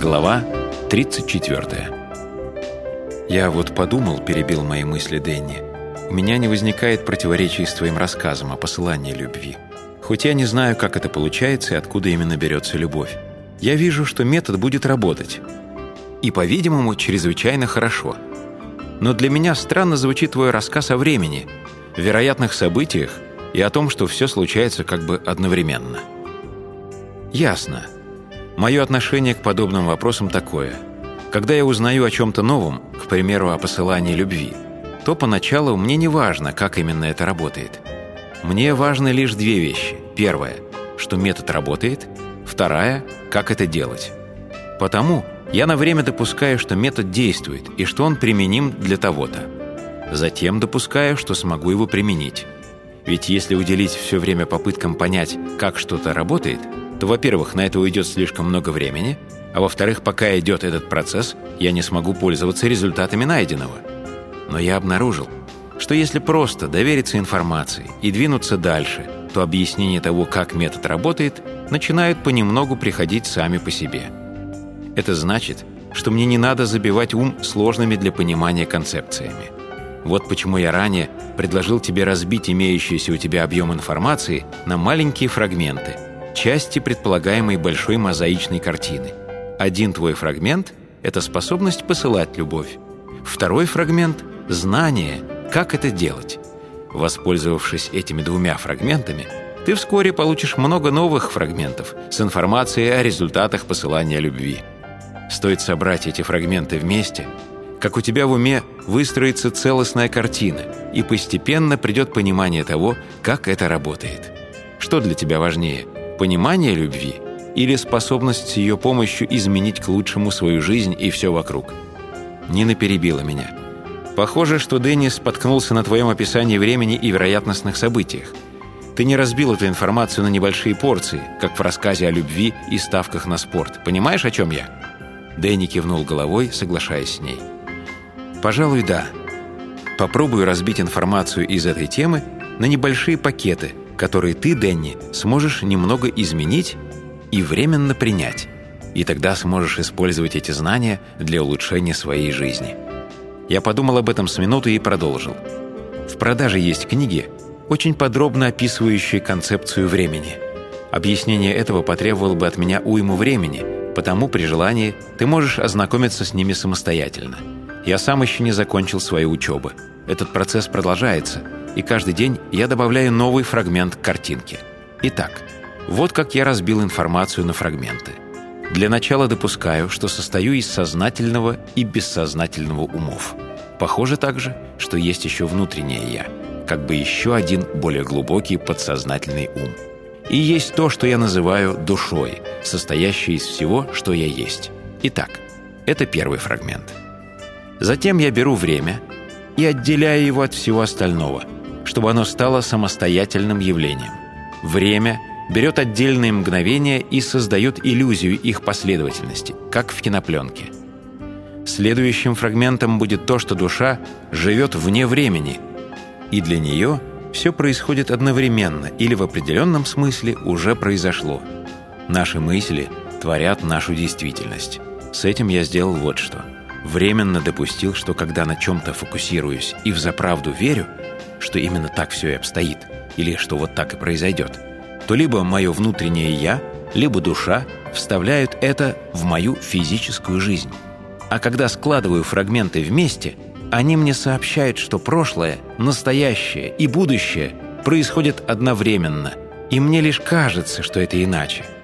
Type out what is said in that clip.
Глава 34 «Я вот подумал», — перебил мои мысли Дэнни, «у меня не возникает противоречий с твоим рассказом о посылании любви. Хоть я не знаю, как это получается и откуда именно берется любовь. Я вижу, что метод будет работать. И, по-видимому, чрезвычайно хорошо. Но для меня странно звучит твой рассказ о времени, вероятных событиях и о том, что все случается как бы одновременно». «Ясно. Мое отношение к подобным вопросам такое. Когда я узнаю о чем-то новом, к примеру, о посылании любви, то поначалу мне не важно, как именно это работает. Мне важны лишь две вещи. Первая – что метод работает. Вторая – как это делать. Потому я на время допускаю, что метод действует и что он применим для того-то. Затем допускаю, что смогу его применить. Ведь если уделить все время попыткам понять, как что-то работает – то, во-первых, на это уйдет слишком много времени, а во-вторых, пока идет этот процесс, я не смогу пользоваться результатами найденного. Но я обнаружил, что если просто довериться информации и двинуться дальше, то объяснение того, как метод работает, начинают понемногу приходить сами по себе. Это значит, что мне не надо забивать ум сложными для понимания концепциями. Вот почему я ранее предложил тебе разбить имеющийся у тебя объем информации на маленькие фрагменты – части предполагаемой большой мозаичной картины. Один твой фрагмент — это способность посылать любовь. Второй фрагмент — знание, как это делать. Воспользовавшись этими двумя фрагментами, ты вскоре получишь много новых фрагментов с информацией о результатах посылания любви. Стоит собрать эти фрагменты вместе, как у тебя в уме выстроится целостная картина, и постепенно придет понимание того, как это работает. Что для тебя важнее — понимание любви или способность с ее помощью изменить к лучшему свою жизнь и все вокруг. Нина перебила меня. «Похоже, что Деннис споткнулся на твоем описании времени и вероятностных событиях. Ты не разбил эту информацию на небольшие порции, как в рассказе о любви и ставках на спорт. Понимаешь, о чем я?» Дэнни кивнул головой, соглашаясь с ней. «Пожалуй, да. Попробую разбить информацию из этой темы на небольшие пакеты, которые ты, Дэнни, сможешь немного изменить и временно принять. И тогда сможешь использовать эти знания для улучшения своей жизни. Я подумал об этом с минуты и продолжил. В продаже есть книги, очень подробно описывающие концепцию времени. Объяснение этого потребовало бы от меня уйму времени, потому при желании ты можешь ознакомиться с ними самостоятельно. Я сам еще не закончил свою учебу. Этот процесс продолжается – и каждый день я добавляю новый фрагмент к картинке. Итак, вот как я разбил информацию на фрагменты. Для начала допускаю, что состою из сознательного и бессознательного умов. Похоже также, что есть еще внутреннее «я», как бы еще один более глубокий подсознательный ум. И есть то, что я называю душой, состоящей из всего, что я есть. Итак, это первый фрагмент. Затем я беру время и отделяю его от всего остального – чтобы оно стало самостоятельным явлением. Время берет отдельные мгновения и создает иллюзию их последовательности, как в кинопленке. Следующим фрагментом будет то, что душа живет вне времени, и для нее все происходит одновременно или в определенном смысле уже произошло. Наши мысли творят нашу действительность. С этим я сделал вот что. Временно допустил, что когда на чем-то фокусируюсь и взаправду верю – что именно так все и обстоит, или что вот так и произойдет, то либо мое внутреннее «я», либо душа вставляют это в мою физическую жизнь. А когда складываю фрагменты вместе, они мне сообщают, что прошлое, настоящее и будущее происходят одновременно, и мне лишь кажется, что это иначе –